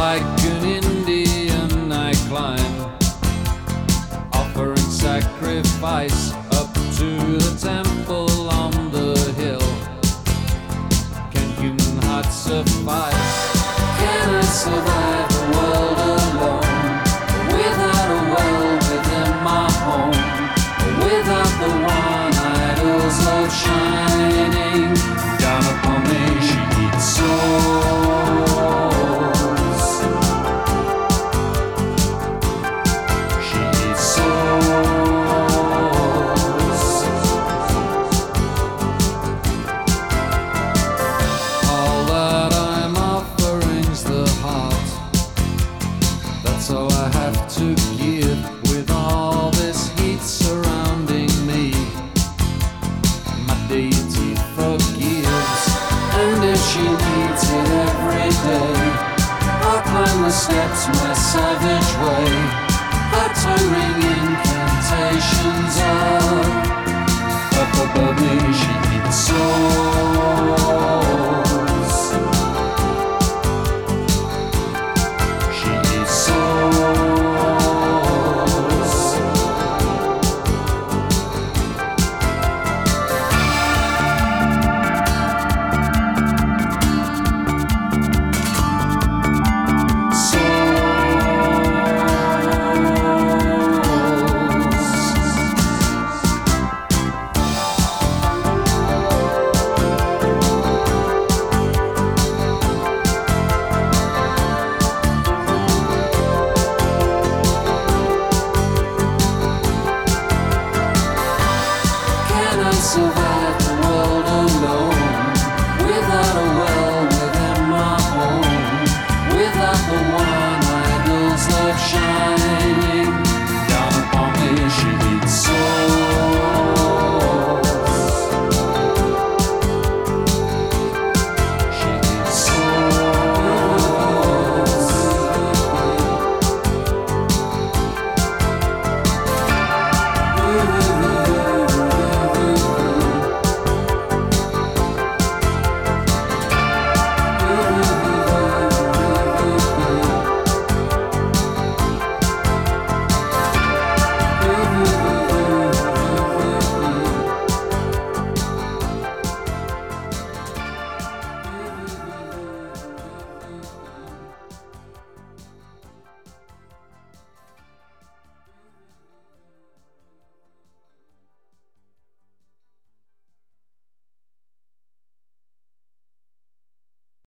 like an Indian, I climb, offering sacrifice up to the temple on the hill. Can human hearts suffice? Steps my savage way, uttering incantations up, up above me. She eats souls. Father.